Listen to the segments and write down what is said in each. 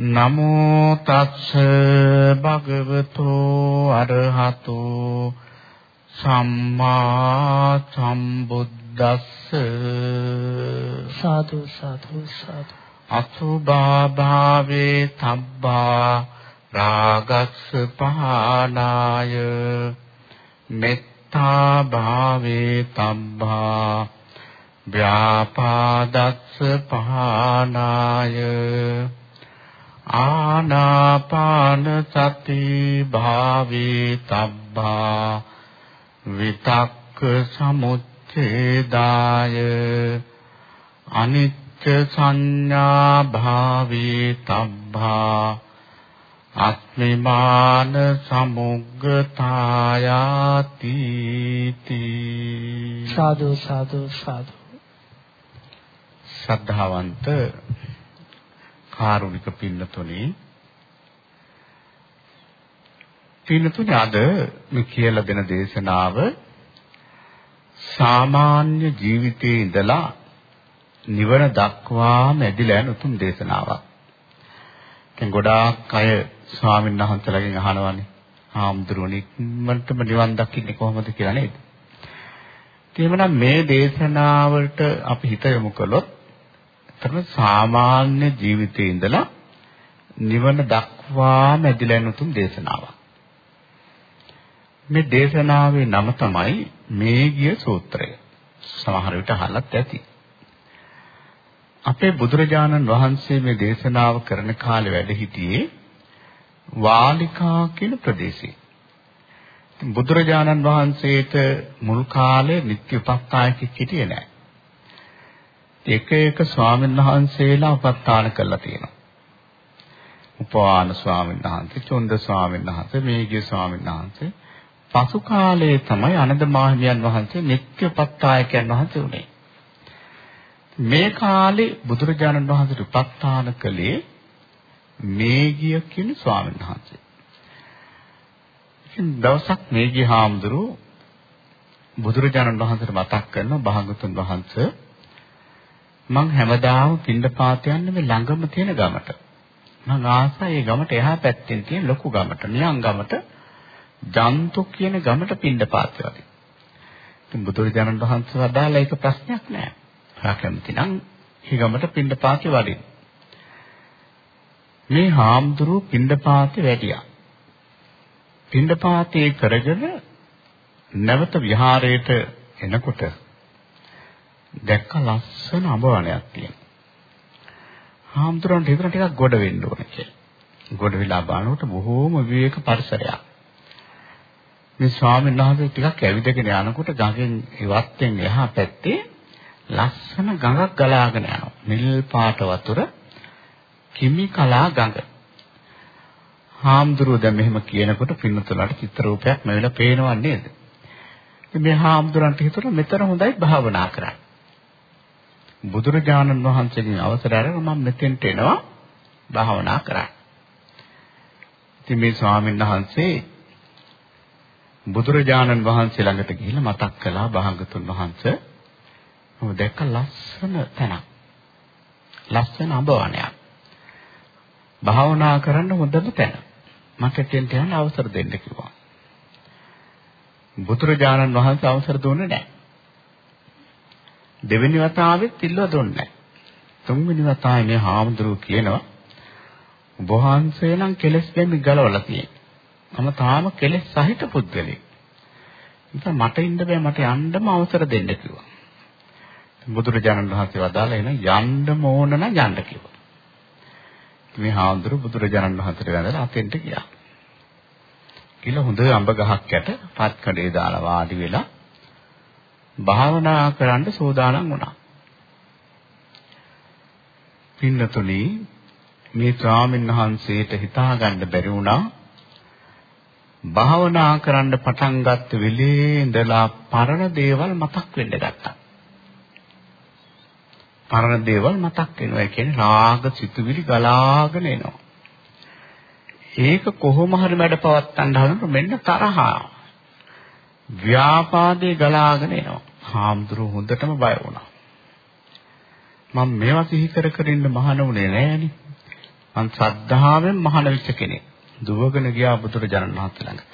නමෝ තස්ස භගවතෝ අරහතෝ සම්මා සම්බුද්දස්ස. සාදු සාදු සාදු. අසුභා භාවේ තබ්බා රාගස්ස පහනාය. මෙත්තා භාවේ තබ්බා ව්‍යාපාදස්ස පහනාය ආනාපාන සති භාවේ තබ්බා විතක්ක සමුච්ඡේදාය අනිච්ච සංඥා භාවේ තබ්බා අස්මිමාන සමුග්ගතායාති සාදු සාදු සාදු. ශ්‍රද්ධාවන්ත කාරුණික පින්නතුනි පින්නතුනි අද මේ කියලා දෙන දේශනාව සාමාන්‍ය ජීවිතයේ ඉඳලා නිවන දක්වාම ඇදිලා යන උතුම් දේශනාවක්. දැන් ගොඩාක් අය ස්වාමීන් වහන්සේලාගෙන් අහනවානේ. ආම්දුරුණික් මන්ටම නිවන් දකින්නේ කොහොමද කියලා නේද? එහෙමනම් මේ දේශනාවට අපි හිත යොමු කළොත් තම සාමාන්‍ය ජීවිතයේ ඉඳලා නිවන දක්වාම ඇදිලා යන උතුම් දේශනාවක්. මේ දේශනාවේ නම තමයි මේගිය සූත්‍රය. සමහර විට අහලත් ඇති. අපේ බුදුරජාණන් වහන්සේ මේ දේශනාව කරන කාලේ වැඩ සිටියේ වාලිකා කියන ප්‍රදේශයේ. බුදුරජාණන් වහන්සේට මුල් කාලේ නිත්‍ය උපස්ථායකෙක් හිටියේ නැහැ. එක එක ස්වාමීන් වහන්සේලා උපස්ථාන කරලා තියෙනවා. උපවාන ස්වාමීන් වහන්සේ, චොන්ද ස්වාමීන් වහන්සේ, මේගිය ස්වාමීන් වහන්සේ. පසු කාලයේ තමයි අනන්ත මාහිමියන් වහන්සේ නිත්‍ය උපස්ථායකයන් වහන්සේ උනේ. මේ කාලේ බුදුරජාණන් වහන්සේට උපස්ථාන කළේ මේගිය කියන ස්වාමීන් වහන්සේ. ඉතින් දවසක් මේගිය හාමුදුරුව බුදුරජාණන් වහන්සේට මතක් කරන භාගතුන් වහන්සේ මං හැමදාම පින්ඩපාත යන්නේ මේ ළඟම තියෙන ගමට. මං ආසයි ඒ ගමට එහා පැත්තෙන් තියෙන ලොකු ගමට, නියං ගමට, ජන්තු කියන ගමට පින්ඩපාත වගේ. ඉතින් බුදුරජාණන් වහන්සේ වදාලා ඒක ප්‍රශ්නයක් නෑ. ඔයා කැමති නම් මේ ගමට පින්ඩපාතේ වඩින්න. මේ හාමුදුරුව පින්ඩපාතේ වැඩියා. පින්ඩපාතේ කරගෙන නැවත විහාරයට එනකොට දැක්ක ලස්සන අඹ වනයක් තියෙනවා. හාමුදුරන්ට හිතන ටිකක් ගොඩ වෙන්න ඕනේ කියලා. ගොඩ වෙලා බලනකොට බොහෝම විවේක පරිසරයක්. මේ ස්වාමීන් වහන්සේ ටිකක් ඇවිදගෙන යනකොට ගඟෙන් ඉවත්ෙන් එහා පැත්තේ ලස්සන ගඟක් ගලාගෙන යනවා. නිල් පාට වතුර කිමි කලා ගඟ. හාමුදුරුවෝ දැන් මෙහෙම කියනකොට පින්නතුලට චිත්‍ර රූපයක් මෙවිලා පේනව නේද? ඉතින් මේ හාමුදුරන්ට හිතුණා මෙතන හොඳයි භාවනා කරන්න. බුදුරජාණන් වහන්සේගෙන් අවසර අරගෙන මම මෙතෙන්ට එනවා භාවනා කරන්න. ඉතින් මේ ස්වාමීන් වහන්සේ බුදුරජාණන් වහන්සේ ළඟට ගිහිල්ලා මතක් කළා භාගතුන් වහන්සේ මම දැක්ක ලස්සන තැනක්. ලස්සන අඹවණයක්. භාවනා කරන්න හොඳම තැන. මට එතෙන්ට යන්න අවසර දෙන්න කිව්වා. බුදුරජාණන් වහන්සේ අවසර දුන්නේ නැහැ. දෙවෙනි වතාවෙත් ඉල්ල දුන්නේ නැහැ. තුන්වෙනි වතාවේ මේ හාමුදුරුවෝ කියනවා ඔබ වහන්සේ නම් කෙලස් ගැමි ගලවලා තියෙනවා. මම තාම කෙලස් සහිත පුද්ගලෙක්. නිසා මට ඉන්න බෑ මට යන්නම අවසර දෙන්න කිව්වා. බුදුරජාණන් වහන්සේ වදාලා එන යන්න ඕන නම් යන්න කිව්වා. මේ හාමුදුරුවෝ බුදුරජාණන් වහන්සේට වැඳලා අතෙන්ට ගියා. කියලා හොඳ අඹ ගහක් යට පත් කඩේ දාලා වාඩි වෙලා භාවනා කරන්න සෝදානම් වුණා. පින්නතුනි මේ ස්වාමීන් වහන්සේට හිතා ගන්න බැරි වුණා භාවනා කරන්න පටන් ගත්ත වෙලේ ඉඳලා පරණ දේවල් මතක් වෙන්න ගත්තා. පරණ දේවල් මතක් වෙනවා. ඒ කියන්නේ රාග සිතුවිලි ගලාගෙන එනවා. ඒක කොහොම හරි මැඩ පවත්තන්න හදනකොට මෙන්න තරහා ව්‍යාපාදේ ගලාගෙන එනවා. හාමුදුරුවෝ හොඳටම බය වුණා. මම මේවා සිහි කර කර ඉන්න මහණුනේ නෑනේ. මං ශ්‍රද්ධාවෙන් මහාන වෙච්ච කෙනෙක්. දුවගෙන ගියා බුදුරජාණන් වහන්සේ ළඟට.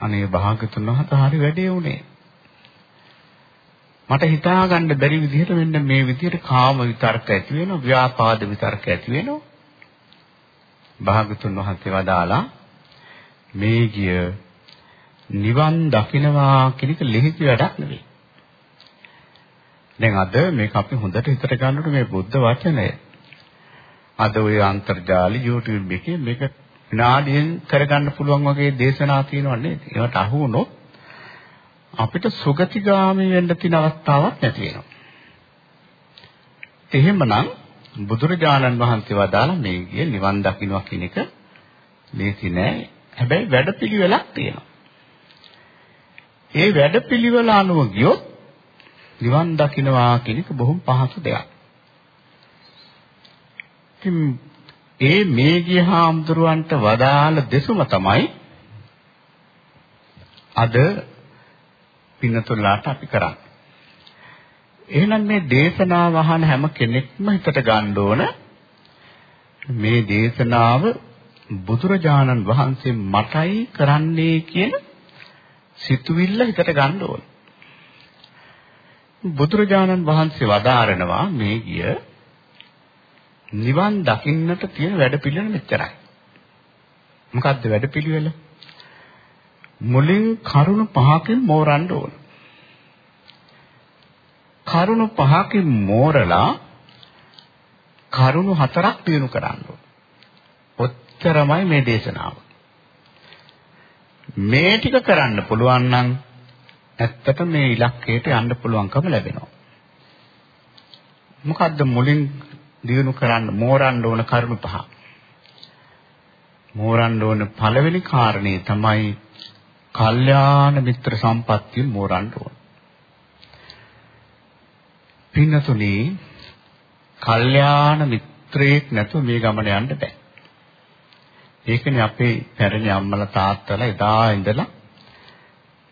අනේ භාගතුන් වහන්සේ හරි වැඩේ උනේ. මට හිතා ගන්න බැරි විදිහට මෙන්න මේ විදිහට කාම විතර්ක ඇති වෙනවා, ව්‍යාපාද විතර්ක ඇති වෙනවා. භාගතුන් වහන්සේ වදාලා මේ ගිය නිවන් දකින්නවා කියන එක ලිහිති වැඩක් නෙවෙයි. දැන් අද මේක අපි හොඳට හිතට ගන්නකොට මේ බුද්ධ වචනය අද ඔය අන්තර්ජාලය YouTube එකේ මේක විනාඩියෙන් කරගන්න පුළුවන් වගේ දේශනා තියෙනවා නේද? ඒවට අහු වුණොත් අපිට සුගතිගාමී වෙන්න තියෙන අවස්ථාවක් නැති වෙනවා. එහෙමනම් බුදුරජාණන් වහන්සේ වදාලා මේ ගිය නිවන් දකින්නවා කියන එක ලේසි නෑ. හැබැයි වැඩපිළිවෙලක් තියෙනවා. ඒ වැඩපිළිවෙල අනුව ගියොත් නිවන් දකින්නවා කියන එක බොහොම පහසු දෙයක්. ඉතින් ඒ මේ ගිය හාමුදුරුවන්ට වදාළ දෙසුම තමයි අද පින්නතුල්ලාට අපි කරන්නේ. එහෙනම් මේ දේශනාව අහන හැම කෙනෙක්ම හිතට ගන්න ඕන මේ දේශනාව බුදුරජාණන් වහන්සේ මටයි කරන්නේ කියන සිතුවිල්ල හිතට ගන්න ඕන. බුදුරජාණන් වහන්සේ වදාරනවා මේ ගිය නිවන් දකින්නට තියෙන වැඩපිළිවෙල මෙච්චරයි. මොකද්ද වැඩපිළිවෙල? මුලින් කරුණු පහකින් මෝරන්න ඕන. කරුණු පහකින් මෝරලා කරුණු හතරක් දිනු කරන්න ඕන. ඔච්චරමයි මේ දේශනාව. මේ ටික කරන්න පුළුවන් නම් ඇත්තට මේ ඉලක්කයට යන්න පුළුවන්කම ලැබෙනවා. මොකද්ද මුලින් දිනු කරන්න මෝරන්න ඕන කරුණු පහ. මෝරන්න ඕන පළවෙනි කාරණේ තමයි කල්යාණ මිත්‍ර සම්පත්තිය මෝරන්න ඕන. පින්නතුනි කල්යාණ මිත්‍රයෙක් නැතුව මේ ගමන යන්න බෑ. ඒකනේ අපේ පැරණි අම්මලා තාත්තලා එදා ඉඳලා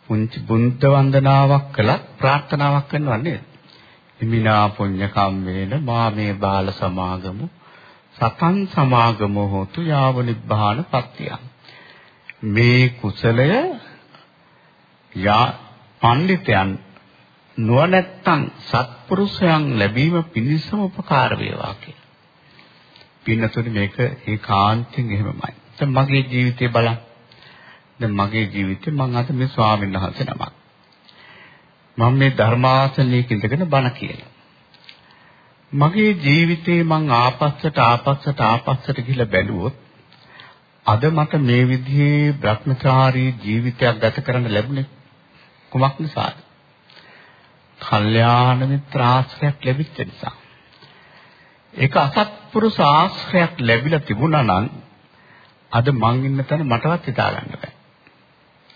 පුංචි බුද්ධ වන්දනාවක් කළා ප්‍රාර්ථනාවක් කරනවා නේද? හිමිනා පුඤ්ඤ කම්මේන මාමේ බාල සමාගමු සතන් සමාගමු හොතු යාව නිබ්බාන පත්‍තිය. මේ කුසලය යා පඬිතයන් නුවණැත්තන් සත්පුරුෂයන් ලැබීම පිණිසම උපකාර වේවා කියලා. පින්නතුනි මේක ඒකාන්තයෙන් එහෙමමයි. දැන් මගේ ජීවිතේ බලන්න. දැන් මගේ ජීවිතේ මම අද මේ ස්වාමීන් වහන්සේ නමක්. මම මේ ධර්මාසනයක ඉඳගෙන බණ කියනවා. මගේ ජීවිතේ මං ආපස්සට ආපස්සට ආපස්සට ගිහිල්ලා බැලුවොත් අද මට මේ විදිහේ භ්‍රමචාරී ජීවිතයක් ගත කරන්න ලැබුණේ කුමක් නිසාද? කල්යාණ මිත්‍ර ආශ්‍රයක් ලැබිච්ච නිසා. ඒක අසත්පුරුෂ ආශ්‍රයක් ලැබිලා තිබුණා නම් අද මං ඉන්න තැන මටවත් හිතා ගන්න බෑ.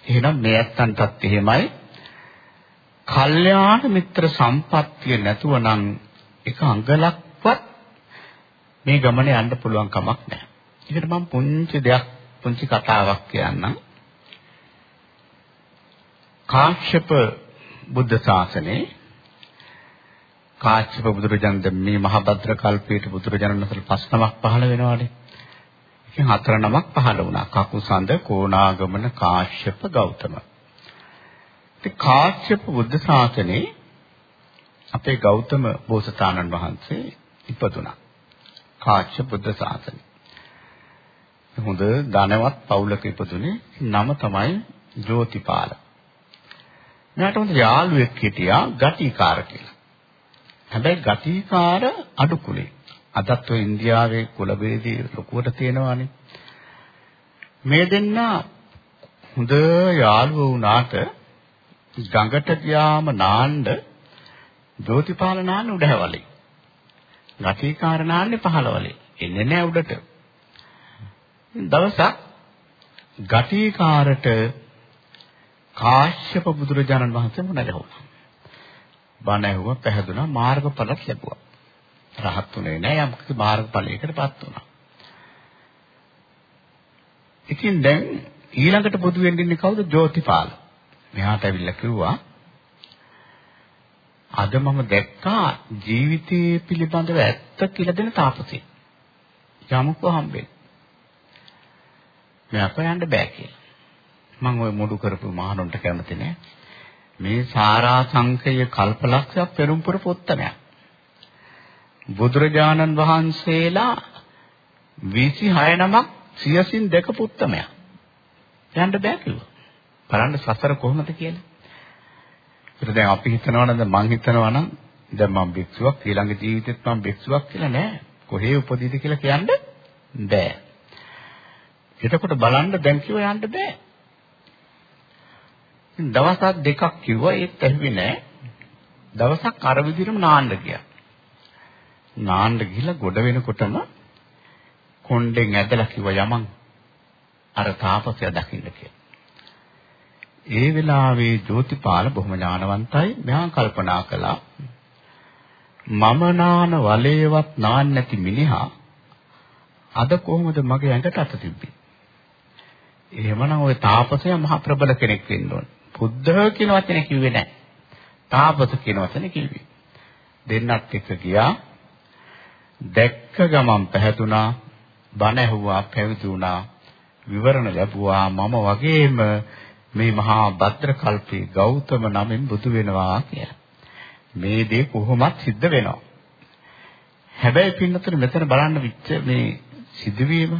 එහෙනම් මේ ඇත්තන්ටත් එහෙමයි. කල්යාණ මිත්‍ර සම්පත්තිය නැතුව නම් එක අඟලක්වත් මේ ගමනේ යන්න පුළුවන් කමක් නැහැ. ඒකට මම පුංචි දෙයක් පුංචි කතාවක් කියන්නම්. කාශ්‍යප බුද්ධ ශාසනේ කාශ්‍යප බුදුරජාණන් මේ මහබද්‍ර කල්පයේ බුදුරජාණන් වහන්සේ පස් නමක් පහළ වෙනවානේ. ඉතින් හතර නමක් පහළ වුණා. කකුසඳ, කොණාගමන, කාශ්‍යප, ගෞතම. ඉතින් කාශ්‍යප බුද්ධ ශාසනේ අපේ ගෞතම බෝසතාණන් වහන්සේ ඉපදුනා. කාශ්‍යප බුද්ධ ශාසනේ. හොඳ ධනවත් පවුලක ඉපදුනේ නම තමයි ජෝතිපාල. මෙයාට හොඳ යාළුවෙක් හිටියා ගටිකාර කියලා. හැබැයි ගටිකාර අඩු කුලේ. අදත් ඔය ඉන්දියාවේ කුල ભેදී ලොකුවට තියෙනවානේ. මේ දෙන්න හොඳ යාළුවෝ වුණාට ගඟට ගියාම නාන්න ජෝතිපාල නාන්න උඩහැවලේ. ගටිකාර නාන්නේ පහළවලේ. එන්නේ නැහැ උඩට. දවසක් ගටිකාරට කාශ්‍යප බුදුරජාණන් වහන්සේ මුණ ගැහුවා. බණ ඇහුවා පැහැදුනා මාර්ගඵලත් ලැබුවා. රහත් උනේ නෑ යම් කිසි මාර්ගඵලයකටපත් වුණා. ඉතින් දැන් ඊළඟට බුදු වෙන්න ඉන්නේ කවුද? ජෝතිපාල. මෙහාට ඇවිල්ලා කිව්වා අද මම දැක්කා ජීවිතයේ පිළිබඳව ඇත්ත කියලා දෙන තාපසෙක්. යමුකෝ හම්බෙන්න. මේ අප යන්න බෑ කියලා. මම ওই මුඩු කරපු මහණුන්ට කැමති නෑ. මේ සාරා සංකය කල්පලක්ෂයක් පෙරම්පුර පොත්තමයක්. බුදුරජාණන් වහන්සේලා 26 නමක් සියසින් දෙක පුත්තමයක්. යන්න බෑ කිව්වා. බලන්න සසර කොහොමද කියලා. ඒත් දැන් අපි හිතනවා නම් මං හිතනවා නම් දැන් මම භික්ෂුවක් ඊළඟ ජීවිතෙත් මම භික්ෂුවක් කියලා නෑ. කොහේ උපදීද කියලා කියන්න බෑ. එතකොට බලන්න දැන් කිව්ව යන්න බෑ. දවස් දෙකක් කිව්වා ඒත් ඇහුවේ නෑ. දවසක් අර විදිහටම නාන්න ගියා. නාන්න ගිහිල්ලා ගොඩ වෙනකොටම කොණ්ඩෙන් ඇදලා කිව්වා යමන් අර තාපසයා දකින්න කියලා. ඒ වෙලාවේ ජෝතිපාල බොහොම ඥානවන්තයි. මෙහා කල්පනා කළා මම නාන වලේවත් නාන්න නැති මිනිහා අද කොහොමද මගේ ඇඟට අත තිබ්බේ? එහෙමනම් ওই තාපසයා මහ ප්‍රබල කෙනෙක් වෙන්න ඕන. බුද්ධ කියන වචනේ කිව්වේ නැහැ. තාපස කියන වචනේ කිව්වේ. දෙන්නත් එක්ක ගියා. දැක්ක ගමන් පැහැදුනා, බණ ඇහුවා, පැවිදි වුණා, විවරණ ලැබුවා. මම වගේම මේ මහා භද්‍ර කල්පේ ගෞතම නමින් බුදු වෙනවා කියලා. මේ දේ කොහොමත් සිද්ධ වෙනවා. හැබැයි පින්නතර මෙතන බලන්න විච්ච මේ සිදුවීම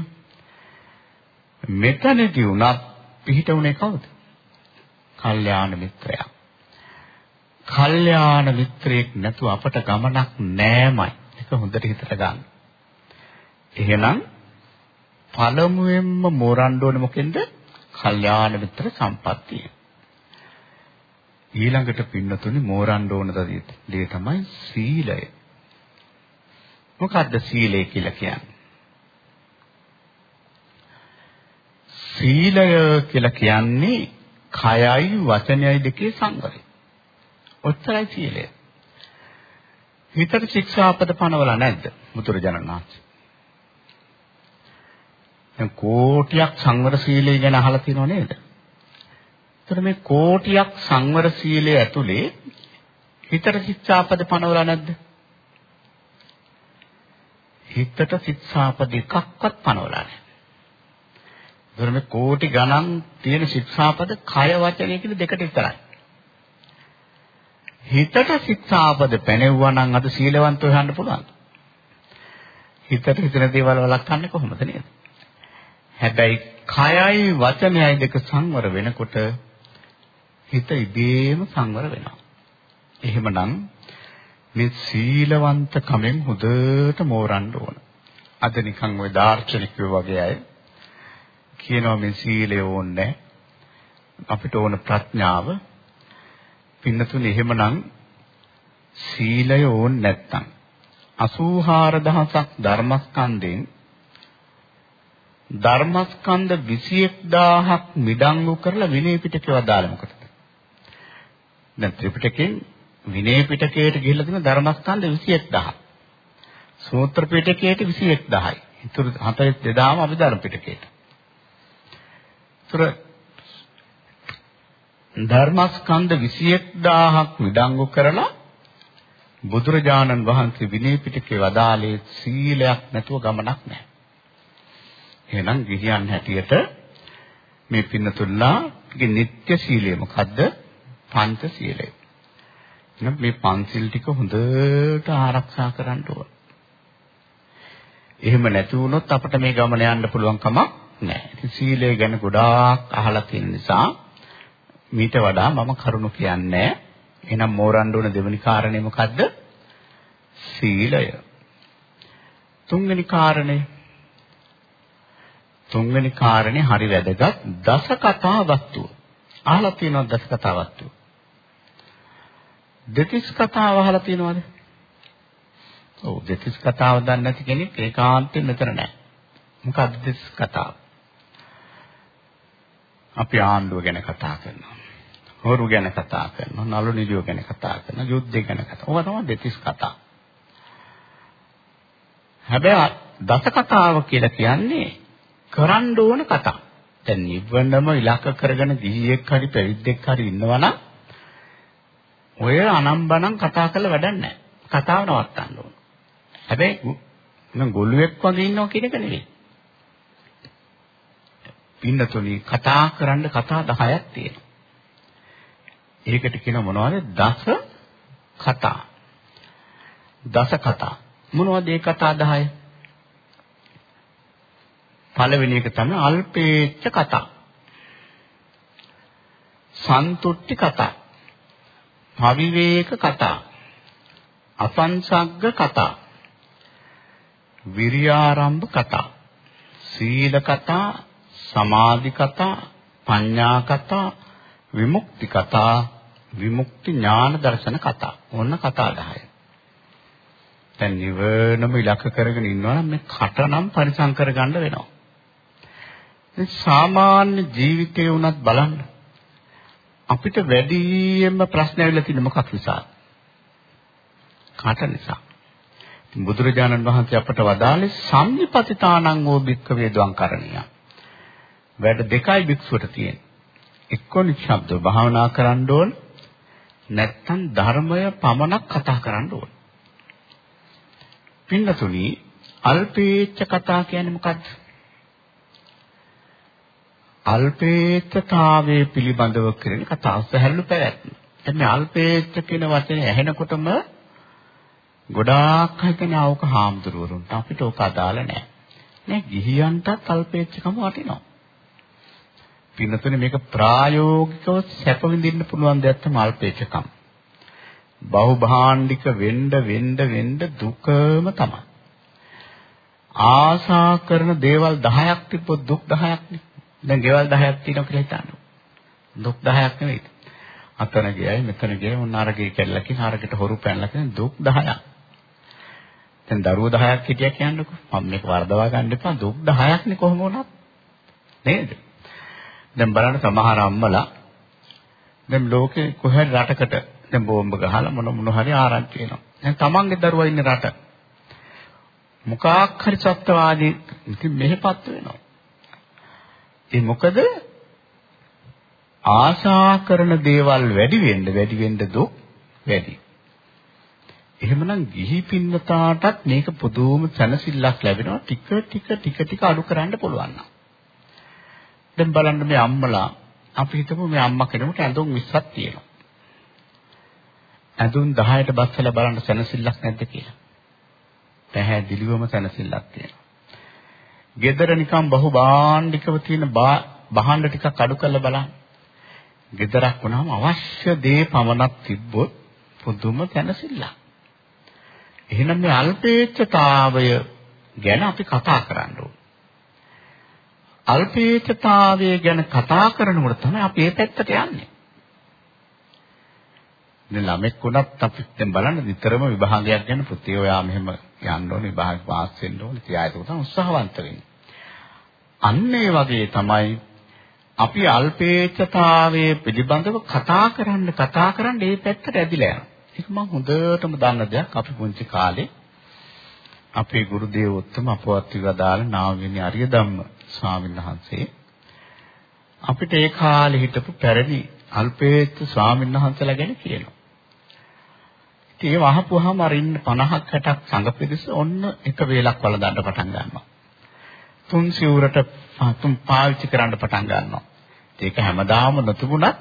මෙතනදී උනත් පිහිට උනේ කවුද? කල්යාණ මිත්‍රයා. කල්යාණ මිත්‍රයෙක් නැතුව අපට ගමනක් නෑමයි. ඒක හොඳට හිතට ගන්න. එහෙනම් පළමුවෙන්ම මෝරන්න ඕනේ මොකෙන්ද? කල්යාණ මිත්‍ර සම්පත්තිය. ඊළඟට පින්නතුනි මෝරන්න ඕන දේ තමයි සීලය. මොකද්ද සීලය කියලා කියන්නේ? සීලය කියලා කියන්නේ කයයි වචනයයි දෙකේ සංවරය. ඔච්චරයි සීලය. හිතට ශික්ෂාපද පනවලා නැද්ද? මුතුරජනන් වහන්සේ. දැන් කෝටියක් සංවර සීලය ගැන අහලා තියෙනව නේද? එතකොට මේ කෝටියක් සංවර සීලය ඇතුලේ හිතට ශික්ෂාපද පනවලා නැද්ද? හිතට ශික්ෂාපද එකක්වත් පනවලා නැහැ. ඒතර මේ කෝටි ගණන් තියෙන ශික්ෂාපද කය වචනය කියන දෙකට විතරයි. හිතට ශික්ෂාපද පැනෙවුවා නම් අද සීලවන්තව හොයන්න පුළුවන්. හිතට හිතන දේවල් වළක්වන්නේ කොහොමද නේද? හැබැයි කයයි වචනයයි දෙක සංවර වෙනකොට හිත ඉබේම සංවර වෙනවා. එහෙමනම් මේ සීලවන්ත කමෙන් හොඳට මෝරන්න ඕන. අද නිකන් ওই දාර්ශනිකයෝ වගේ අය කියනවා මේ සීලය ඕනේ අපිට ඕන ප්‍රඥාව. පින්නතුනේ එහෙමනම් සීලය ඕනේ නැත්තම් 84000ක් ධර්මස්කන්ධෙන් ධර්මස්කන්ධ 21000ක් මිඩංගු කරලා විනය පිටකේ වදාළ මොකටද? දැන් ත්‍රිපිටකයෙන් විනය පිටකයට ගිහිල්ලා තියෙන ධර්මස්කන්ධ 21000. සූත්‍ර පිටකයට 21000යි. ඊටු 42000ම අභිධර්ම පිටකයට. ඒතර ධර්මස්කන්ධ 21000ක් විඩංගු කරලා බුදුරජාණන් වහන්සේ විනය පිටකේ වදාළේ සීලයක් නැතුව ගමනක් නැහැ. එහෙනම් ගිහියන් හැටියට මේ පින්නතුල්ලාගේ නිත්‍ය සීලය මොකද්ද? පංච සීලය. එහෙනම් මේ පංචිල් ටික හොඳට ආරක්ෂා කරන්න ඕන. එහෙම නැති වුණොත් අපිට මේ ගමන යන්න පුළුවන් කමක් නැහැ. ඉතින් සීලය ගැන ගොඩාක් අහලා තියෙන නිසා මීට වඩා මම කරුණු කියන්නේ එහෙනම් මෝරන්න ඕන දෙවෙනි කාරණේ මොකද්ද? සීලය. තුන්වෙනි කාරණේ තුන්වෙනි කාරණේ හරි වැදගත් දස කතා වස්තුව. අහලා තියෙනවද දස කතා වස්තුව? දෙතිස් කතාව අහලා තියෙනවද? ඔව් දෙතිස් කතාව දන්නේ නැති කෙනෙක් ඒකාන්තයෙන් මෙතන නැහැ. මොකක්ද දෙතිස් කතාව? අපි ආණ්ඩුව ගැන කතා කරනවා. හොරු ගැන කතා කරනවා. නළු නිළියෝ ගැන කතා කරනවා. යුද්ධය ගැන කතා. ඔවා තමයි දෙතිස් කතා. හැබැයි දස කතාව කියලා කියන්නේ කරන්න ඕන කතා. දැන් නිවනම ඉලක්ක කරගෙන ගිහියෙක් හරි පැවිද්දෙක් හරි ඉන්නවනම් ඔය අනම්බනම් කතා කරලා වැඩක් නැහැ. කතාව නවත්තන්න ඕන. හැබැයි නම් ගොළුෙක් වගේ ඉන්නවා කියන එක නෙවෙයි. පින්නතුනි කතා කරන්න කතා 10ක් තියෙනවා. ඒකට කියන මොනවද? දස කතා. දස කතා. මොනවද ඒ කතා 10? පළවෙනි එක තමයි අල්පේච්ඡ කතා. සන්තුට්ටි කතා. පවිවේක කතා. අපංසග්ග කතා. විරියාරම්භ කතා. සීල කතා, සමාධි කතා, පඤ්ඤා කතා, විමුක්ති කතා, විමුක්ති ඥාන දර්ශන කතා. ඕන්න කතා 10. දැන් නිවනම ඉලක්ක කරගෙන ඉන්නවා නම් මේ කටනම් පරිසම් කරගන්න වෙනවා. සාමාන්‍ය ජීවිතේ වුණත් බලන්න අපිට වැඩියෙන්ම ප්‍රශ්න ඇවිල්ලා තියෙන්නේ මොකක් නිසාද? කට නිසා. බුදුරජාණන් වහන්සේ අපට වදාළේ සම්නිපතිතානං ඕ භික්ඛවේ ද්වං කරණිය. වැඩ දෙකයි භික්ෂුවට තියෙන්නේ. එක්ක නිශ්ශබ්දව භාවනා කරන්න ඕන නැත්නම් ධර්මය පමණක් කතා කරන්න ඕන. පින්නතුනි අල්පේච්ඡ කතා කියන්නේ මොකද්ද? අල්පේච්ඡතාවයේ පිළිබඳව කරන කතාව සහැල්ලු පැවැත්ම. දැන් මේ අල්පේච්ඡ කියන වචනේ ඇහෙනකොටම ගොඩාක් හිතන ආවක හාමුදුරුවරුන්ට අපිට ඕක අදාළ නැහැ. නේ ගිහියන්ටත් අල්පේච්ඡකම වටිනවා. පින්නතුනේ මේක ප්‍රායෝගිකව සැප විඳින්න පුළුවන් දෙයක් තමයි අල්පේච්ඡකම්. බහුභාණ්ඩික වෙන්න වෙන්න වෙන්න දුකම තමයි. ආසා කරන දේවල් 10ක් තිබ්බොත් දුක් 10ක් නේ. දැන් ගෙවල් 10ක් තියෙනවා කියලා හිතන්න. දුක් 10ක් නෙවෙයි. අතන ගියයි මෙතන ගියයි මොන අරගේ කැඩලා කියන අරකට හොරු පැනලා කියන දුක් 10ක්. දැන් දරුවෝ 10ක් හිටියක් කියන්නකෝ. මම මේක වර්ධවා ගන්න එපා. දුක් 10ක් නේ කොහොම වුණත්. නේද? දැන් බලන්න සමහර අම්මලා දැන් ලෝකේ කොහේ රටකට දැන් බෝම්බ ගහලා මොන මොන හරි ආරංචි වෙනවා. දැන් තමන්ගේ දරුවා ඉන්න රට මොකක් හරි සත්‍යවාදී ඉතින් මෙහෙපත් වෙනවා. ඒ මොකද ආශා කරන දේවල් වැඩි වෙන්න වැඩි වෙන්න දුක් වැඩි. එහෙමනම් ගිහි පින්නතාටත් මේක පුදුම සැනසෙල්ලක් ලැබෙනවා ටික ටික ටික ටික අඩු කරන්න පුළුවන් නම්. දැන් බලන්න මේ අම්මලා අපි හිතමු මේ අම්මා කෙනෙකුට ඇඳුම් 20ක් තියෙනවා. ඇඳුම් 10ට බස්සලා බලන්න සැනසෙල්ලක් නැද්ද කියලා. පැහැදිලිවම සැනසෙල්ලක් තියෙනවා. gedara නිකන් බහු භාණ්ඩිකව තියෙන භාණ්ඩ ටිකක් අඩු කරලා බලන්න. gedarak වුණාම අවශ්‍ය දේ පමණක් තිබ්බොත් පුදුම තැනසිල්ලක්. එහෙනම් මේ අල්පේච්ඡතාවය ගැන අපි කතා කරන්න ඕනේ. අල්පේච්ඡතාවය ගැන කතා කරනකොට තමයි අපි මේ පැත්තට යන්නේ. දැන් ළමෙක් වුණත් අපි දැන් බලන්න නිතරම විභාගයක් ගැන පුතේ ඔයා මෙහෙම යන්න ඕනේ විභාග පාස් වෙන්න ඕනේ තියා ඒක තමයි උත්සාහවන්ත වෙන්නේ. අන්න ඒ වගේ තමයි අපි අල්පේච්ඡතාවයේ පිළිබඳව කතා කරන්න කතා කරන්න මේ පැත්තට ඇදිලා යනවා. ඒක මම හොඳටම දන්න දෙයක්. අපි පුංචි කාලේ අපේ ගුරු දේවෝත්තම අපවත් විවදාල නාවිනි අරිය ධම්ම ස්වාමීන් වහන්සේ අපිට ඒ කාලේ හිටපු පැරණි අල්පේච්ඡ ස්වාමීන් වහන්සේලා ගැන කියනවා. ඉතින් ඒව අහපුවාම අර ඉන්න 50ක් 60ක් සංඝ පිරිස ඔන්න එක වේලක් වළඳන්න පටන් ගන්නවා. තුන් සිවුරට තුන් පාවිච්චි කරන්න පටන් ගන්නවා. ඒක හැමදාම නොතිබුණත්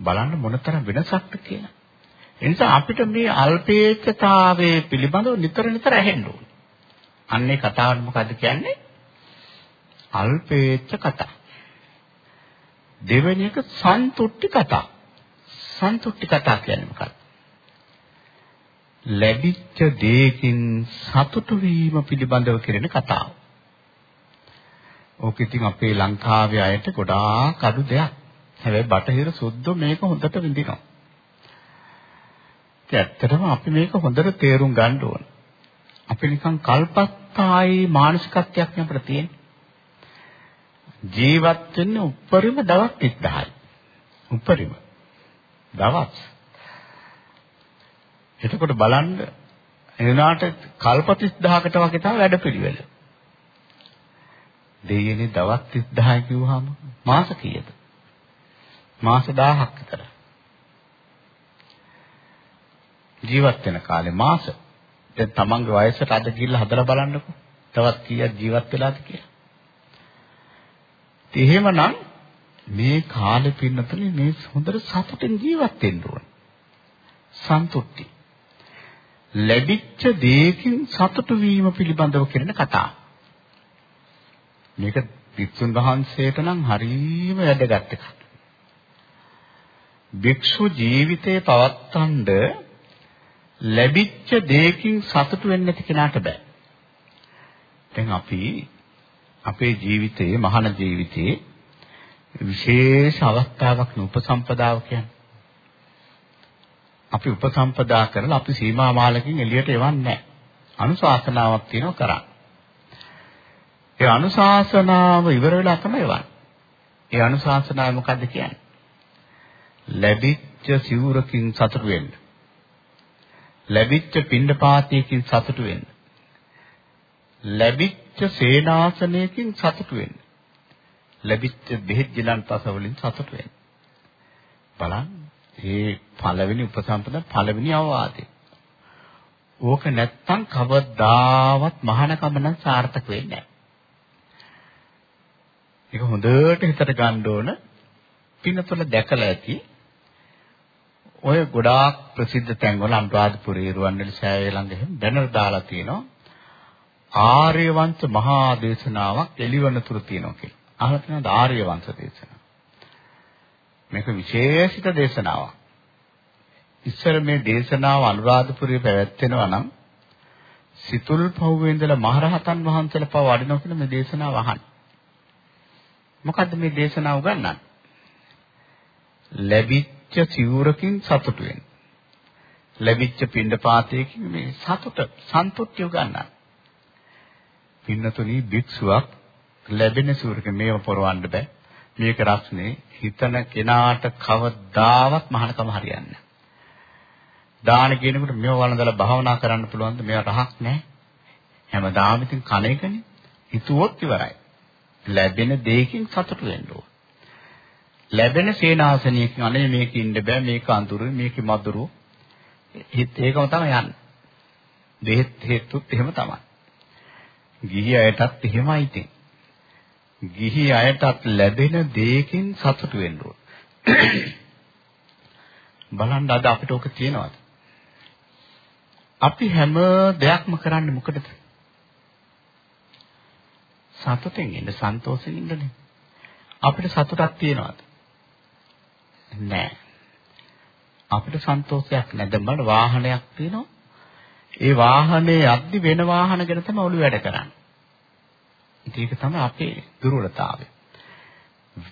බලන්න මොනතරම් වෙනසක්ද කියලා. ඒ නිසා අපිට මේ අල්පේච්ඡතාවයේ පිළිබඳව නිතර නිතර ඇහෙන්න ඕනේ. අන්නේ කතාවට මොකද්ද කියන්නේ? අල්පේච්ඡ කතා. දෙවෙනි එක සන්තුට්ටි කතා. සන්තුට්ටි කතා කියන්නේ මොකක්ද? ලැබිච්ච දෙයකින් සතුටු වීම පිළිබඳව කෙරෙන කතාව. ඕක ඉතින් අපේ ලංකාවේ අයට ගොඩාක් අඩු දෙයක්. හැබැයි බටහිර සුද්ධ මේක හොඳට විඳිනවා. ඇත්තටම අපි මේක හොඳට තේරුම් ගන්න ඕන. අපි නිකන් කල්පත්තායි මානසිකත්වයක් නේ අපිට තියෙන්නේ. ජීවත් වෙන්න උපරිම දවස් 30000යි. උපරිම දවස්. එතකොට බලන්න එනාට කල්ප 30000කට වගේ තමයි වැඩපිළිවෙල. දෙයියනේ දවස් 30000 කිව්වහම මාස කීයද? මාස 1000ක් විතර. ජීවත් වෙන කාලේ මාස දැන් තමන්ගේ වයසට අද ගිහිල්ලා හදලා බලන්නකෝ. තවත් කීයක් ජීවත් වෙලාද කියලා. එහෙමනම් මේ කාලෙ පින්නතුනේ මේ හොඳට සතුටින් ජීවත් වෙන්න ඕන. සන්තුෂ්ටි. ලැබිච්ච දේකින් සතුටු වීම පිළිබඳව කරන කතාව. මේක වික්ෂුන් වහන්සේට නම් හරියම වැදගත් එකක්. භික්ෂු ජීවිතේ පවත්තන්ඩ ලැබිච්ච දෙයකින් සතුටු වෙන්න නැති කෙනාට බෑ. දැන් අපි අපේ ජීවිතයේ මහාන ජීවිතයේ විශේෂ අවස්ථාවක් නුපසම්පදාව කියන්නේ. අපි උපසම්පදා කරලා අපි සීමා මාලකින් එළියට එවන්නේ නැහැ. අනුශාසනාවක් තියෙනවා කරා. ඒ අනුශාසනාව ඉවර වෙලා තමයි එවන්නේ. ඒ අනුශාසනාව මොකද්ද කියන්නේ? ලැබිච්ච සිවුරකින් සතුටු වෙන්න. ලැබිච්ච පින්ඩපාතයකින් සතුටු වෙන්න. ලැබිච්ච සේනාසනයකින් සතුටු වෙන්න. ලැබිච්ච බෙහෙත් ජලන්තස වලින් සතුටු වෙන්න. බලන්න මේ පළවෙනි උපසම්පදා පළවෙනි අවවාදය. ඕක නැත්තම් කවදාවත් මහානකම නම් සාර්ථක වෙන්නේ නැහැ. ඒක හොඳට හිතට ගන්න ඕන. පින්නතුල දැකලා ඇති. ඔය ගොඩාක් ප්‍රසිද්ධ තැන්වල අනුරාධපුරේ රුවන්වැලි සෑය ළඟ එහෙම බැනර් දාලා තියෙනවා. ආර්යවංශ මහා දේශනාවක් එළිවනතුරු තියෙනවා කියලා. අහලා තියෙනවද ආර්යවංශ දේශනාව? මේක විශේෂිත දේශනාවක්. ඉස්සර මේ දේශනාව අනුරාධපුරයේ පැවැත්වෙනවා නම් සිතුල් පහුවේ ඉඳලා මහරහතන් වහන්සේලා පව වඩිනවා කියන මේ දේශනාව අහන්න. මොකද්ද මේ දේශනාව උගන්වන්නේ? ලැබිච්ච සිවුරකින් සතුටු වෙන්න. ලැබිච්ච පින්ඩපාතයකින් මේ සතුට සන්තුෂ්ටි උගන්වන්නේ. පින්නතුනි භික්ෂුවක් ලැබෙන සිවුරක මේව පොරවන්න බෑ. මේක රස්නේ හිතන කෙනාට කවදාවත් මහානකම හරියන්නේ නැහැ. දාන කියනකොට මේව වළඳලා භාවනා කරන්න පුළුවන්ද? මේව රහක් නැහැ. හැමදාම ඉතින් කණ එකනේ. හිතුවොත් ඉවරයි. ලැබෙන දෙයකින් සතුටු වෙන්න ඕන. ලැබෙන සේනාසනයකින් අනේ මේක ඉන්න බෑ මේක අඳුරු මේක මధుරු හිත ඒකම තමයි යන්නේ. දෙහෙත් හේතුත් එහෙම තමයි. ගිහි අයටත් එහෙමයි ඉතින්. ගිහි අයටත් ලැබෙන දෙයකින් සතුටු වෙන්න ඕන. බලන්න අද අපිට ඕක තියෙනවද? අපි හැම දෙයක්ම කරන්නේ මොකටද? සතුටින් ඉන්න, සන්තෝෂෙන් ඉන්නනේ. අපිට සතුටක් තියනවාද? නැහැ. අපිට සන්තෝෂයක් නැද මඩ වාහනයක් තියෙනවා. ඒ වාහනේ යද්දි වෙන වාහන ගැන තමයි ඔළුව වැඩ කරන්නේ. ඒක තමයි අපේ දුර්වලතාවය.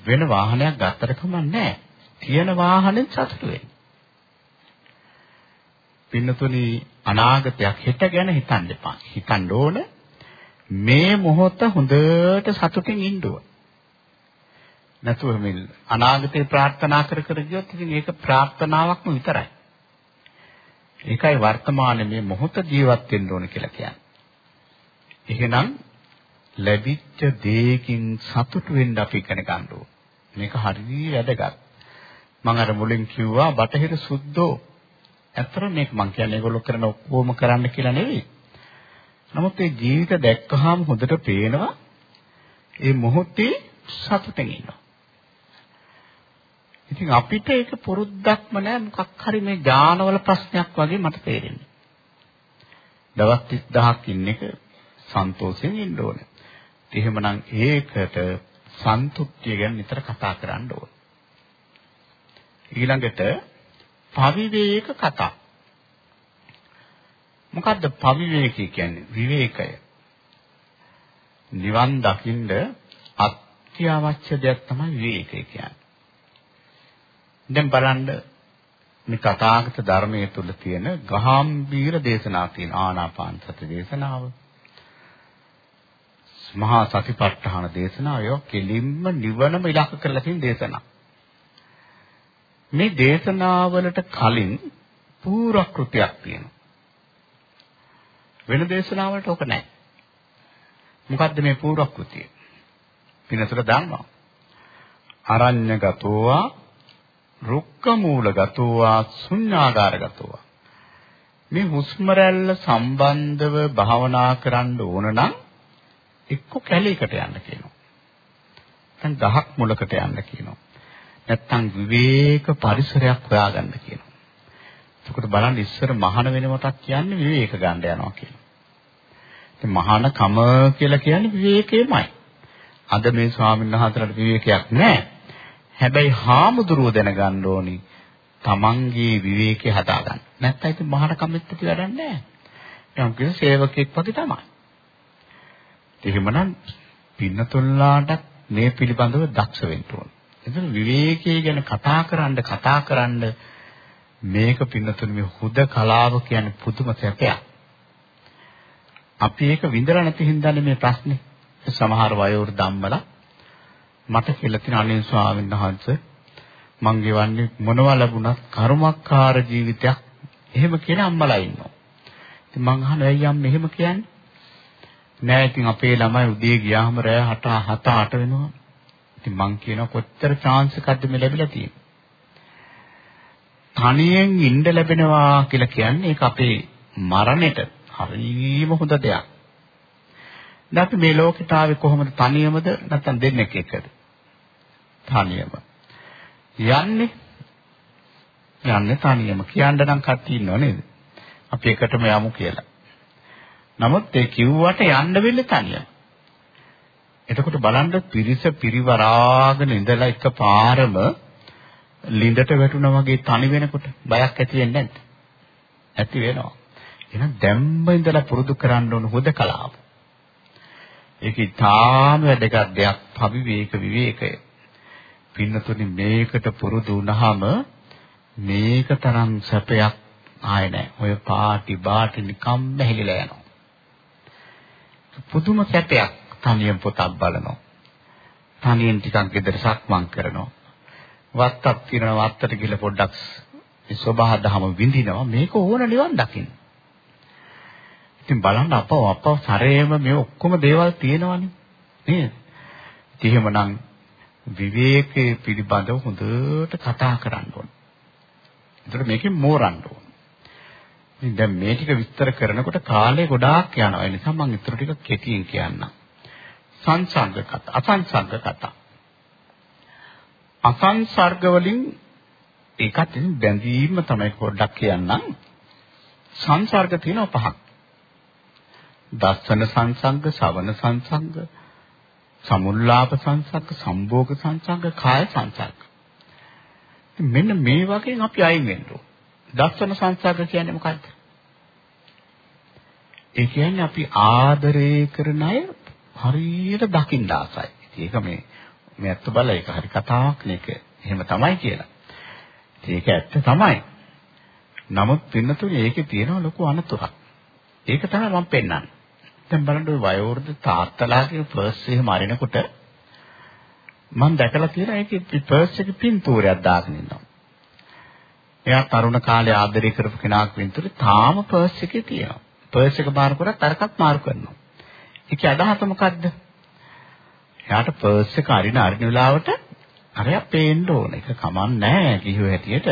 වෙන වාහනයක් ගත්තට කමක් නැහැ. තියෙන වාහනෙන් සතුටු වෙන්න. පින්නතුනි අනාගතයක් හෙට ගැන හිතන්න එපා. හිතන්න ඕන මේ මොහොත හොඳට සතුටින් ඉන්න ඕන. නැතුව මේ අනාගතේ ප්‍රාර්ථනා කර කර ගියොත් ඉතින් ඒක ප්‍රාර්ථනාවක්ම විතරයි. ඒකයි වර්තමානයේ මේ මොහොත ජීවත් වෙන්න ඕන කියලා කියන්නේ. එහෙනම් ලැබිච්ච දේකින් සතුටු වෙන්න අපි ඉගෙන ගන්න ඕන. මේක හරිය වැදගත්. මම අර මුලින් කිව්වා බටහිර සුද්ධෝ. ඇත්තට මේක මම කියන්නේ ඒගොල්ලෝ කරන ඔක්කොම කරන්න කියලා නෙවෙයි. නමුත් ඒ ජීවිත දැක්කහම හොඳට පේනවා ඒ මොහොතේ සතුටින් ඉන්නවා. ඉතින් අපිට ඒක පුරුද්දක්ම නෑ මොකක් හරි මේ ඥානවල ප්‍රශ්නයක් වගේ මට තේරෙන්නේ. දවස් 30000ක් ඉන්න එක සන්තෝෂයෙන් ඉන්න ඕනේ. එහෙමනම් ඒකට සන්තුෂ්ටිය ගැන නිතර කතා කරන්න ඕනේ. ඊළඟට පවිවේක කතා. මොකද්ද පවිවේකී කියන්නේ? විවේකය. නිවන් දකින්න අත්‍යවශ්‍ය දෙයක් තමයි විවේකය කියන්නේ. දැන් බලන්න මේ තථාගත ධර්මයේ තුල තියෙන ගාම්භීර දේශනා තියෙන ආනාපාන සති දේශනාව. මහා සතිපට්ඨාන දේශනාව ඒවා කෙලින්ම නිවනම ඉලක්ක කරලා තියෙන දේශනා. මේ දේශනාවලට කලින් පූර්වක්‍ෘතියක් තියෙනවා. වෙන දේශනාවලට ඔක නැහැ. මොකද්ද මේ පූර්වක්‍ෘතිය? පිනතර දන්නවා. අරඤ්‍යගතෝවා රුක්ක මූලගතෝවා ශුඤ්ඤාගාරගතෝවා මේ හුස්ම රැල්ල සම්බන්ධව භාවනා කරන්න ඕන නම් එක්ක කැලේකට යන්න කියනවා. නැත්නම් ගහක් මුලකට යන්න කියනවා. නැත්නම් විවේක පරිසරයක් හොයාගන්න කියනවා. එතකොට බලන්න ඉස්සර මහාන වෙනකොටත් කියන්නේ විවේක ගන්න යනවා කියලා. ඉතින් මහාන කම කියලා කියන්නේ විවේකයමයි. අද මේ ස්වාමීන් වහන්සේලාට විවේකයක් නැහැ. හැබැයි හාමුදුරුව දැනගන්න ඕනි තමන්ගේ විවේකේ හදාගන්න. නැත්නම් ඉතින් මහාන කමෙත් ඇති වැඩක් නැහැ. යම් කිසි සේවකෙක් වගේ තමයි. එහෙමනම් පින්නතුල්ලාට මේ පිළිබඳව දක්ෂ වෙන්න ඕන. එතන විවේකයේ ගැන කතා කරන්න කතා කරන්න මේක පින්නතුන් මේ හුද කලාව කියන්නේ පුදුම සැපයක්. අපි ඒක විඳලා නැති හින්දානේ මේ ප්‍රශ්නේ. සමහර වයෝවෘ ධම්මලා මට කියලා තියෙන අනේ ස්වාමීන් වහන්සේ මං ගෙවන්නේ මොනවා ලැබුණත් කර්මක්කාර ජීවිතයක් එහෙම කියන අම්මලා ඉන්නවා. ඉතින් මං අහනවා ඇයි අම්ම එහෙම කියන්නේ? නෑ ඉතින් අපේ ළමයි උදේ ගියාම රෑ 7 7 8 වෙනවා. ඉතින් මං කියනවා කොච්චර chance එකක්ද මේ ලැබිලා තියෙන්නේ. තනියෙන් ඉන්න ලැබෙනවා කියලා කියන්නේ ඒක අපේ මරණයට හරිම හොඳ දෙයක්. දැන් අපි මේ ලෝකෙට ආවේ කොහොමද තනියමද නැත්නම් දෙන්නෙක් එක්කද? තනියම. යන්නේ යන්නේ තනියම. කියන්න නම් කට්ටිය ඉන්නව නේද? අපි එකටම යමු කියලා. නමුත් ඒ කිව්වට යන්න වෙන්නේ තනියම. එතකොට බලන්න පිරිස පිරිවරාගෙන ඉඳලා එකපාරම ලිඳට වැටුණා වගේ තනි වෙනකොට බයක් ඇති වෙන්නේ නැද්ද? ඇති වෙනවා. එහෙනම් දැම්ම ඉඳලා පුරුදු කරන්න ඕන හොදකලාව. ඒක ඊටාම වැදගත් දෙයක් පවිවේක විවේකය. පින්නතුනි මේකට පුරුදු වුණාම මේක තරම් සැපයක් ආය නැහැ. ඔය පාටි බාටි නිකම් බැහැලිලා යනවා. පුදුම සැපයක් තනියෙන් පොතක් බලනවා. තනියෙන් ටිකක් ගෙදර සක්මන් කරනවා. වත්තක් තියෙනවා වත්තට ගිහලා පොඩ්ඩක් මේ සබහා දහම විඳිනවා මේක ඕන නිවන් දකින්න. ඉතින් බලන්න අපව අපව සරේම මේ ඔක්කොම දේවල් තියෙනවනේ නේද? එහෙමනම් විවේකයේ පිළිබඳව හොඳට කතා කරන්න ඕන. ඒතර මේකෙන් මෝරන්න ඕන. ඉතින් දැන් මේ ටික විස්තර කරනකොට කාලය ගොඩාක් යනවා. ඒ නිසා මම ඊටර ටික කෙටියෙන් කියන්නම්. සංසංග කතා, අසංසංග කතා. අසංසර්ග වලින් ඒකත් බැඳීම තමයි පොඩ්ඩක් කියන්නම්. සංසර්ග තියෙනවා පහක්. දස්සන සංසංග, ශවන සංසංග, සමුල්ලාප සංසංග, සම්භෝග සංසංග, කාය සංසංග. මෙන්න මේ වගේ අපි අයින් වෙන්න ඕන. දස්සන සංසංග කියන්නේ මොකද්ද? ඒ කියන්නේ අපි ආදරය කරන අය හරියට දකින්න ආසයි. ඒක මේ මේ ඇත්ත බල ඒක හරි කතාවක් නේක. එහෙම තමයි කියලා. ඒක ඇත්ත තමයි. නමුත් පින්නතුනේ ඒකේ තියෙන ලොකු අනතුරක්. ඒක තමයි මම පෙන්නන්නේ. දැන් බලන්න ඔය වයෝවෘද්ධ තාත්තලාගේ පර්ස් එහෙම අරිනකොට මම දැකලා තියෙනවා ඒකේ පර්ස් එකේ පින්තූරයක් දාගෙන ඉන්නවා. එයා තරුණ කාලේ ආදරය කරපු කෙනාක් පින්තූරේ තාම පර්ස් එකේ තියෙනවා. පර්ස් එක මාරු කරත් අරකට මාරු කරනවා. ඒකේ අදහස මොකද්ද? එයාට පර්ස් එක අරින අරින වෙලාවට අරයා පේන්න ඕන. ඒක කමක් නැහැ කිහිව හැටියට.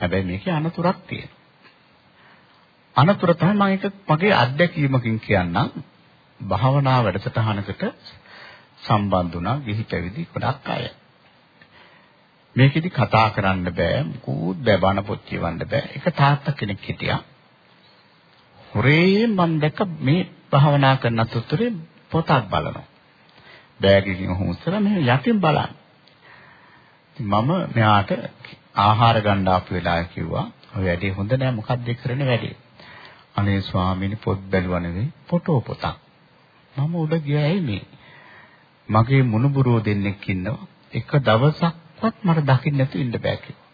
හැබැයි මේකේ අනතුරක් තියෙනවා. අනතුර තමයි මම ඒක මගේ අත්දැකීමකින් කියන්නම්. භාවනා වැඩසටහනකට සම්බන්ධ වුණා ගිහි පැවිදි ගොඩක් අය. මේකෙදි කතා කරන්න බෑ මොකුත් බෑ බණ පොත් කියවන්න බෑ. ඒක තාත්තා කෙනෙක් හිටියා. හොරේ මම දැක්ක මේ භාවනා කරන අතරතුරේ පොතක් බලනවා. බෑග් එකකින් හොස්සලා මෙහෙ යටින් බලන්න. මම මෙයාට ආහාර ගන්න ආපු වෙලාව කිව්වා ඔය වැඩේ හොඳ නෑ මොකක්ද කරන වැඩේ. අනේ ස්වාමීනි පොත් බැලුවා නෙවෙයි ෆොටෝ පොතක්. මම උඩ ගියායි මේ. මගේ මුණුබුරෝ දෙන්නෙක් ඉන්නවා. එක දවසක්වත් මට දකින්න නැතුව ඉන්න බෑ කිව්වා.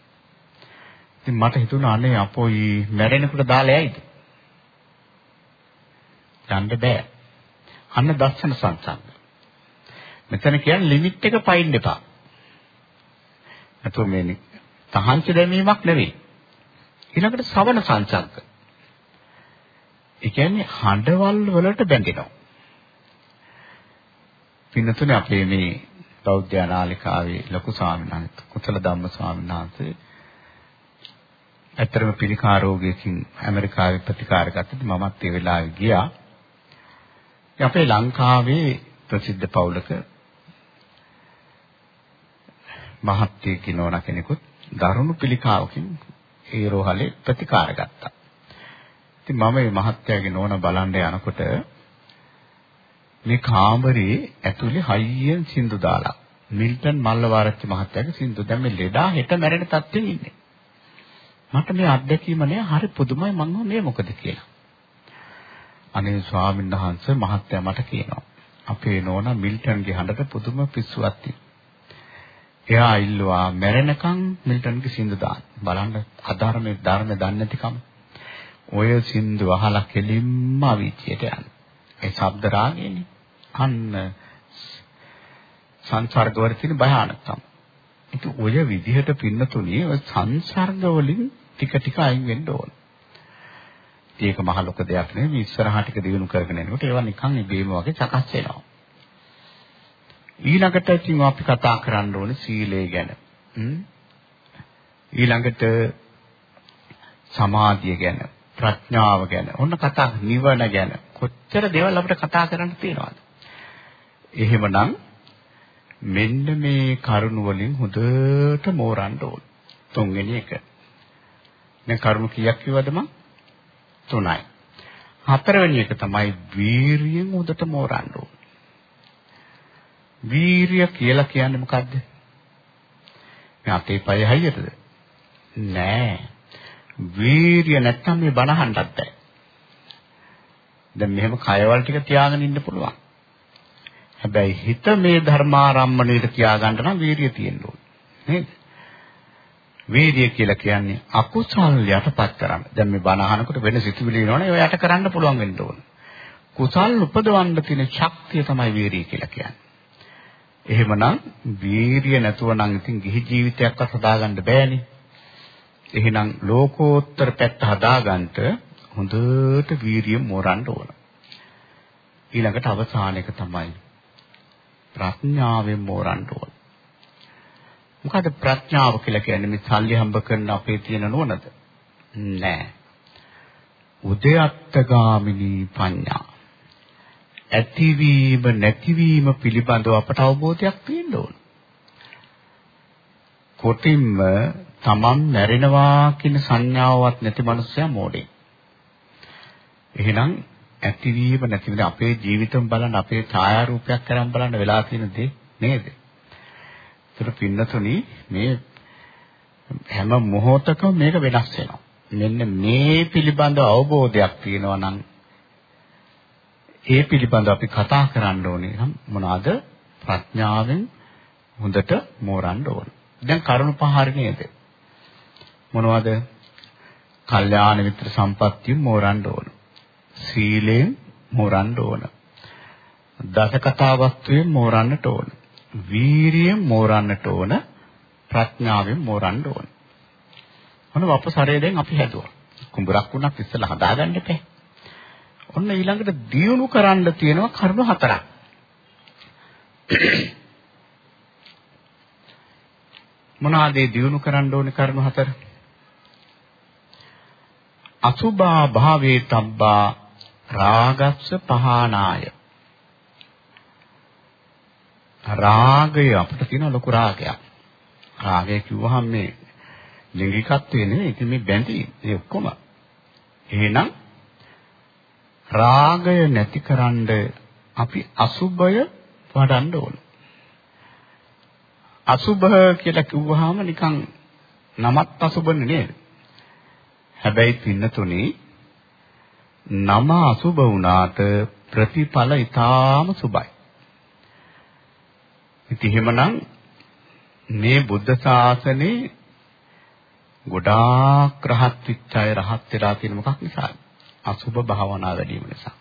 ඉතින් මට හිතුණා අනේ අපෝයි මැරෙනකොට දාලා යයිද? යන්න බෑ. අන්න දර්ශන සංසංග. මෙතන කියන්නේ ලිමිට් එක පයින් එපා. නැතුව මේ තහංච දැමීමක් නෙවෙයි. ඊළඟට ශ්‍රවණ සංසංග. ඒ කියන්නේ හඬවල් වලට බැඳෙනවා. පින්නතුනේ අපේ මේ බෞද්ධ නාලිකාවේ ලොකු ස්වාමීන් වහන්සේ කුසල ධම්ම ස්වාමීන් වහන්සේ ඇත්තටම පිළිකා රෝගයකින් ඇමරිකාවේ ප්‍රතිකාර ගත්තදී මමත් ඒ වෙලාවේ ගියා. අපේ ලංකාවේ ප්‍රසිද්ධ පවුලක මහත්යෙක් නෝන කෙනෙකුත් දරුණු පිළිකාවකින් ඒ රෝහලේ ප්‍රතිකාර ගත්තා. ඉතින් මම මේ මහත්යාගේ නෝන බලන්න යනකොට මේ කාමරේ ඇතුලේ හයියෙන් සින්දු දාලා මිල්ටන් මල්ලවාරච්චි මහත්තයාගේ සින්දු දැන් මේ ලෙඩා හෙට මැරෙන තත්ත්වෙක ඉන්නේ. මට මේ අත්දැකීම නෑ හරි පුදුමයි මං මේ මොකද කියලා. අනේ ස්වාමීන් වහන්සේ මහත්තයා මට කියනවා. අපේ නෝනා මිල්ටන්ගේ හඬට පුදුම පිස්සුවක් තියෙනවා. එයා ඉල්ලුවා මැරෙනකන් මිල්ටන්ගේ සින්දු දාන්න. බලන්න අධර්මයේ ධර්ම දන්නේ නැතිකම. ඔය සින්දු අහලා කෙලින්ම අවීචියට යන. ඒ ශබ්ද රාගයනේ. අන්න සංසර්ගවල තියෙන භයානකම. ඒක ඔය විදිහට පින්නතුණී ඔය සංසර්ග වලින් ටික ටික අයින් වෙන්න ඕන. ඒක මහ ලොක දෙයක් නෙවෙයි ඉස්සරහා ටික දිනු කරගෙන යනකොට ඒවා නිකන් ඉබේම වගේ සකස් වෙනවා. ඊළඟට ඉතින් අපි කතා කරන්න ඕනේ සීලය ගැන. ඊළඟට සමාධිය ගැන, ප්‍රඥාව ගැන, ඔන්න කතා නිවන ගැන කොච්චර දේවල් අපිට කතා කරන්න තියෙනවද? එහෙමනම් මෙන්න මේ කරුණ වලින් හොඳට මෝරන්න ඕන. තුන්වෙනි එක. දැන් කරුණු කීයක් කිව්වද මං? තුනයි. හතරවෙනි එක තමයි වීරියෙන් හොඳට මෝරන්න ඕන. වීරිය කියලා කියන්නේ මොකද්ද? මේ අතේ පය හයියටද? නෑ. වීරිය නැත්තම් මේ බණ අහන්නත් බෑ. දැන් මෙහෙම කයවල ටික තියාගෙන ඉන්න පුළුවන්. හැබැයි හිත මේ ධර්මාරම්මණයට තියාගන්න නම් වීරිය තියෙන්න ඕනේ. නේද? වීරිය කියලා කියන්නේ අකුසල් යටපත් කරන්න. දැන් මේ බණ අහනකොට වෙන සිතුවිලි එනවනේ ඔය යට කරන්න පුළුවන් වෙන්න ඕන. කුසල් උපදවන්න තියෙන ශක්තිය තමයි වීරිය කියලා කියන්නේ. එහෙමනම් වීරිය නැතුව නම් ඉතින් ගිහි ජීවිතයක්වත් හදාගන්න බෑනේ. එහෙනම් ලෝකෝත්තර පැත්ත හදාගන්න හොඳට වීරිය මෝරන්න ඕන. ඊළඟට අවසාන එක තමයි ප්‍රඥාවෙන් මෝරන්න ඕන. මොකද ප්‍රඥාව කියලා කියන්නේ මේ සල්ලි හම්බ කරන අපේ තියෙන නුවණද? නෑ. උදයත්තගාමිනී පඤ්ඤා. ඇතිවීම නැතිවීම පිළිබඳව අපට අවබෝධයක් තියෙන්න ඕන. කොටින්ම තමන් මැරෙනවා කියන සංඥාවක් නැති මනුස්සයා මෝඩේ. එහෙනම් ඇතිවීම නැතිවීම අපේ ජීවිතම් බලන්න අපේ ඡායාරූපයක් කරන් බලන්න වෙලා තියෙන දේ නේද? ඒතර පින්නතුනි මේ හැම මොහොතකම මේක වෙනස් වෙනවා. මෙන්න මේ පිළිබඳ අවබෝධයක් තියෙනවා නම් ඒ පිළිබඳව අපි කතා කරන්න ඕනේ නම් මොනවාද? ප්‍රඥාවෙන් හොඳට මෝරන්න ඕන. දැන් කරුණු පහ හරි නේද? මොනවද? කල්යාණ මිත්‍ර සම්පත්තිය මෝරන්න ඕන. සීලයෙන් මෝරන්න ඕන. දස කතා වස්තුවෙන් මෝරන්නට ඕන. වීරියෙන් මෝරන්නට ඕන. ප්‍රඥාවෙන් මෝරන්න ඕන. මොන වපසරේ දැන් අපි හැදුවා. කුඹරක් වුණත් ඉස්සලා හදාගන්න එපා. ඔන්න ඊළඟට දියුණු කරන්න තියෙනවා කරුණු හතරක්. මොනවාද ඒ දියුණු කරන්න ඕනේ කරුණු හතර? අසුභා භාවේ තබ්බා රාගස්ස පහනාය. රාගය අපිට තියෙන ලොකු රාගයක්. රාගය කිව්වහම මේ ලිංගිකත්වය නෙවෙයි ඉතින් මේ බැඳීම් ඒ ඔක්කොම. එහෙනම් රාගය නැතිකරන්න අපි අසුභය වඩන්න ඕන. අසුභ කියලා කිව්වහම නිකන් නමත් අසුභනේ නේද? හැබැයි පින්නතුනේ නම අසුභ වුණාට ප්‍රතිඵල ඊටාම සුභයි. ඉතින් එහෙමනම් මේ බුද්ධ ශාසනේ ගොඩාක් රහත් විච්ච අය රහත් වෙලා තියෙන මොකක් නිසාද? අසුභ භාවනා වැඩි වීම නිසා.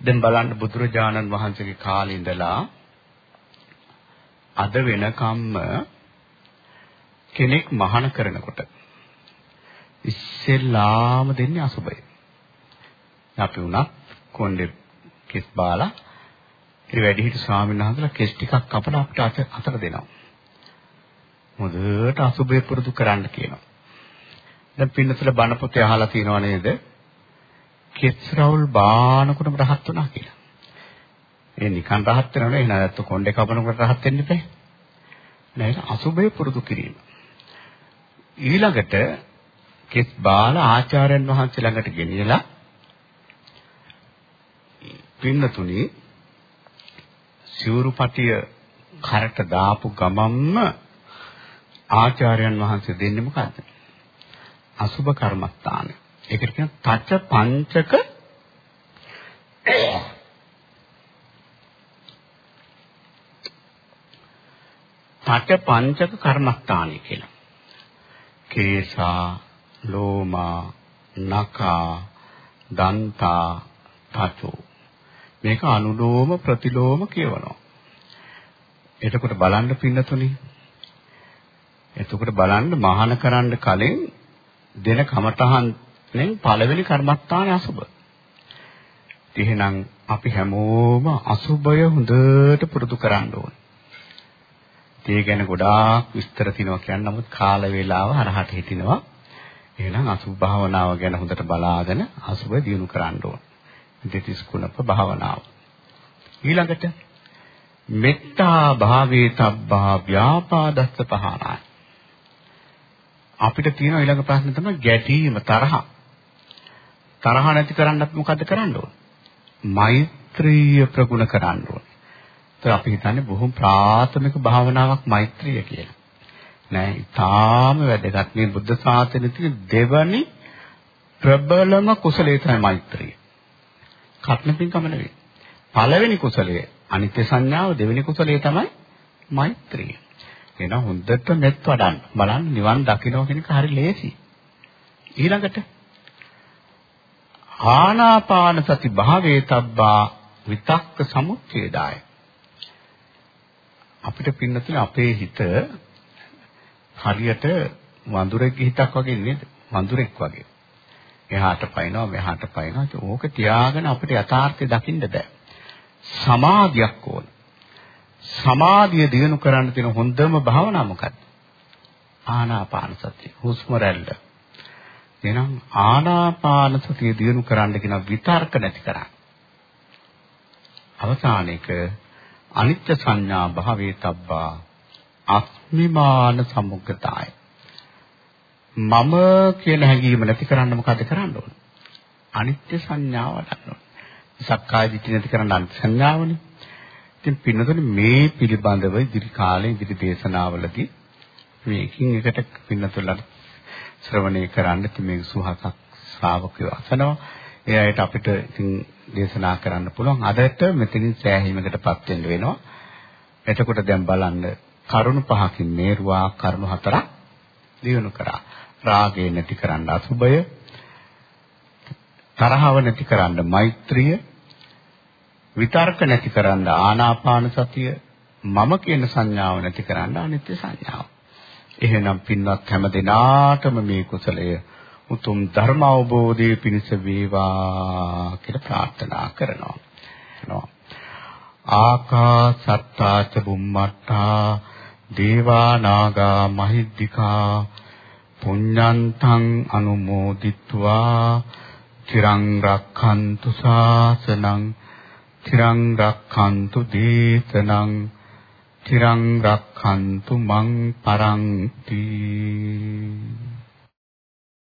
දැන් බලන්න බුදුරජාණන් වහන්සේගේ කාලේ ඉඳලා අද වෙනකම්ම කෙනෙක් මහාන කරනකොට ඉස්සෙල්ලාම දෙන්නේ අසුභය. අපි උනත් කොණ්ඩේ කිස් බාලා ඒ වැඩිහිටි ස්වාමීන් වහන්සේලා කෙස් ටිකක් කපලා අපිට අතට දෙනවා. හොඳට අසුභය පුරුදු කරන්න කියනවා. දැන් පින්නතුල බණ පොතේ අහලා තියෙනව නේද? කෙස් රවුල් බානකොටම රහත් වුණා කියලා. ඒ නිකන් රහත් වෙනව නේ. එහෙනම් ඇත්ත කොණ්ඩේ කපනකොට රහත් වෙන්න බෑ. නේද? අසුබය පුරුදු කිරීම. ඊළඟට කෙස් බාල ආචාර්යයන් වහන්සේ ළඟට ගෙනියලා පින්නතුනි සිවුරුපටිය කරට දාපු ගමම්ම ආචාර්යයන් වහන්සේ දෙන්නේ මොකද්ද? අසුබ කර්මස්ථාන. ඒකට කියන තච පංචක තච පංචක කර්මස්ථානය කියලා. කේසා, ලෝමා, නකා, දන්තා, තචෝ. මේක අනුලෝම ප්‍රතිලෝම කියවනවා. එතකොට බලන්න පින්නතුනි. එතකොට බලන්න මහාන කරන්න කලින් දෙන කමඨහන් පළවෙනි කර්මස්ථානේ අසුබ. එහෙනම් අපි හැමෝම අසුබය හොඳට පුරුදු කරන්න ඕනේ. ඒ ගැන ගොඩාක් විස්තර තියෙනවා කියන්න නමුත් කාල වේලාව හරහට හිටිනවා. එහෙනම් අසුභ භාවනාව ගැන හොඳට බලාගෙන අසුභ දියුණු කරන්න ඕන. දෙතිස් කුණප භාවනාව. ඊළඟට මෙත්තා භාවේ තබ්බා ව්‍යාපාදස්ස පහනායි. අපිට තියෙන ඊළඟ ප්‍රශ්නේ තමයි ගැටීම තරහ. තරහ නැති කරන්න අපි මොකද කරන්න ඕන? මෛත්‍රිය ප්‍රගුණ කරන්න ඕන. ඒත් අපි හිතන්නේ බොහොම ප්‍රාථමික භාවනාවක් මෛත්‍රිය කියලා. නෑ, ඊටාම වැදගත් මේ බුද්ධ ශාසනයේ තියෙන දෙවනි ප්‍රබලම කුසලයේ තමයි මෛත්‍රිය. කර්ණ පින්කම නෙවෙයි. පළවෙනි කුසලයේ අනිත්‍ය සංඥාව දෙවෙනි කුසලයේ තමයි මෛත්‍රිය. එහෙනම් හොඳට මෙත් වඩන්න. බලන්න නිවන් දකින්න කියන එක හරි ලේසි. ඊළඟට ආනාපාන සති භාවේ තබ්බා විතක්ක සමුච්ඡේදාය. අපිට පින්නතුනේ අපේ හිත හරියට වඳුරෙක්ගේ හිතක් වගේ නේද? වඳුරෙක් වගේ. එහාට පයින්නවා මෙහාට පයින්නවා. ඕක තියාගෙන අපිට යථාර්ථය දකින්න බෑ. සමාධියක් ඕන. සමාධිය දිනු කරන්න තියෙන හොඳම භාවනාව මොකක්ද? ආනාපාන සතිය. හුස්ම රැල්ල. එහෙනම් ආනාපාන සතිය දිනු කරන්න කියන විතර්ක නැති කරන්න. අවසානයේක අනිත්‍ය සංඥා භාවේ තබ්බා අස්මිමාන සමුග්ගතාය. මම කියන හැඟීම නැති කරන්න මොකද කරන්න ඕන? අනිත්‍ය සංඥාව ගන්න ඕන. සක්කාය දිට්ඨිය නැති කරන්න අනිත්‍ය සංඥාවනේ. ඉතින් පින්නතොනේ මේ පිළිබඳව ඉදිරි කාලේ ඉදිරි දේශනාවලදී මේකින් එකට පින්නතොල්ලට ශ්‍රවණය කරන්න ඉතින් මේ සුහසක් ශ්‍රාවකයෝ අසනවා. ඒ අයට අපිට ඉතින් දේශනා කරන්න පුළුවන්. අදට මෙතනින් සෑහීමකටපත් වෙන්න වෙනවා. එතකොට දැන් බලන්න කරුණු පහකින් මේරුවා කරුණු හතරක් දිනු කරා. රාගය නැති කරන්න අසුබය, තරහව නැති කරන්න මෛත්‍රිය, විතර්ක නැති කරන්න ආනාපාන සතිය, මම කියන සංඥාව නැති කරන්න අනිත්‍ය සංඥාව. එහෙනම් පින්වත් හැම දිනාටම මේ කුසලය උතුම් ධර්ම අවබෝධයේ පිණිස වේවා කියලා ප්‍රාර්ථනා කරනවා. ආකාසත්තා ච බුම්මත්තා දේවා නාග මහිද්దికා පුඤ්ඤන්තං අනුමෝදිත්වා තිරං රක්ඛන්තු ශාසනං තිරං රක්ඛන්තු දේශනං තිරං රක්ඛන්තු මං පරන්ති